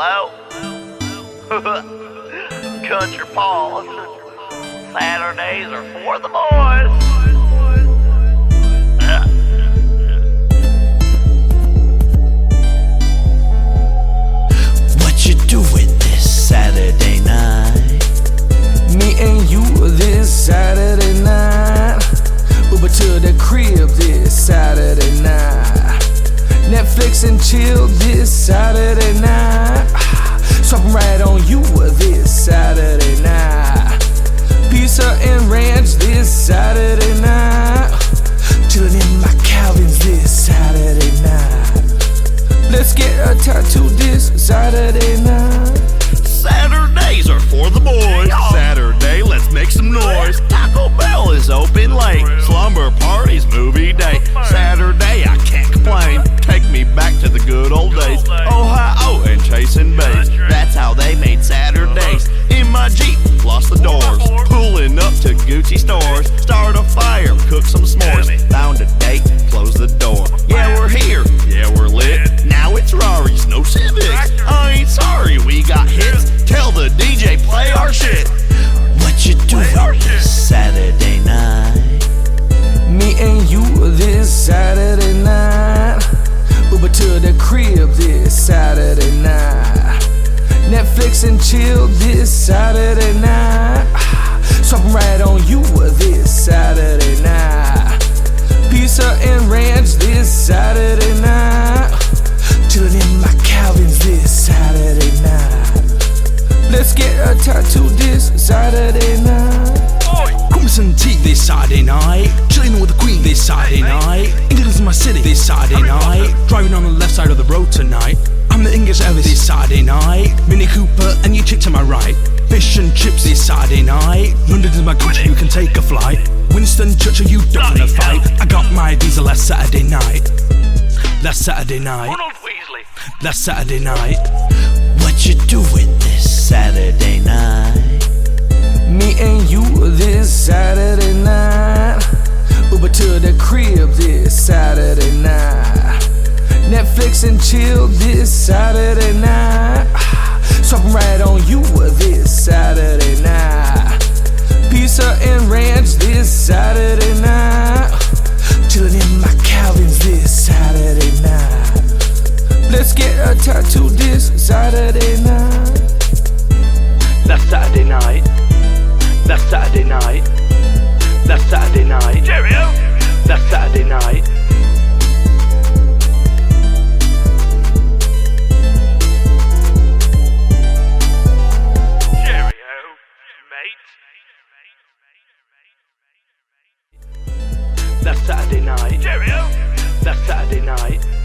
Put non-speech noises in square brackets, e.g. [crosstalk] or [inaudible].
Hello? [laughs] Country Paul. Saturdays are for the boys. chill What Pizza and ranch this Saturday night. Chilling in my Calvin's this Saturday night. Let's get a tattoo this Saturday night. Saturdays are for the boys. Saturday, let's make some noise. Taco Bell is open late. Slumber parties, movie day. Saturday, I can't complain. Take me back to the good old days. Ohio and chasing bass. To Gucci. Start a fire, cook some s'mores. Found a date, close the door. Yeah, we're here. Yeah, we're lit. Now it's Rari's, no Civics. I ain't sorry, we got hits. Tell the DJ play our shit. What you doing this Saturday night? Me and you this Saturday night. Uber to the crib this Saturday night. Netflix and chill this Saturday night. Swapping right on you this Saturday night. Pizza and ranch this Saturday night. Chilling in my Calvin's this Saturday night. Let's get a tattoo this Saturday night. Crumbs and tea this Saturday night. Chilling with the Queen this Saturday night. England's my city this Saturday night. Driving on the left side of the Cooper and your chick to my right. Fish and chips this Saturday night. London is my country, you can take a flight. Winston Churchill, you don't wanna fight. I got my visa last Saturday night. Last Saturday night. Ronald Weasley. Last Saturday night. What you doing this Saturday night? Me and you this Saturday night. Uber to the crib this Saturday night. Netflix and chill this Saturday night. Swapping right on you this Saturday night. Pizza and ranch this Saturday night. Chilling in my Calvin's this Saturday night. Let's get a tattoo this Saturday night. Last Saturday night. Last Saturday night. Last Saturday night. Cheerio. Last Saturday night. mate. That's Saturday night. Cheerio. That's Saturday night.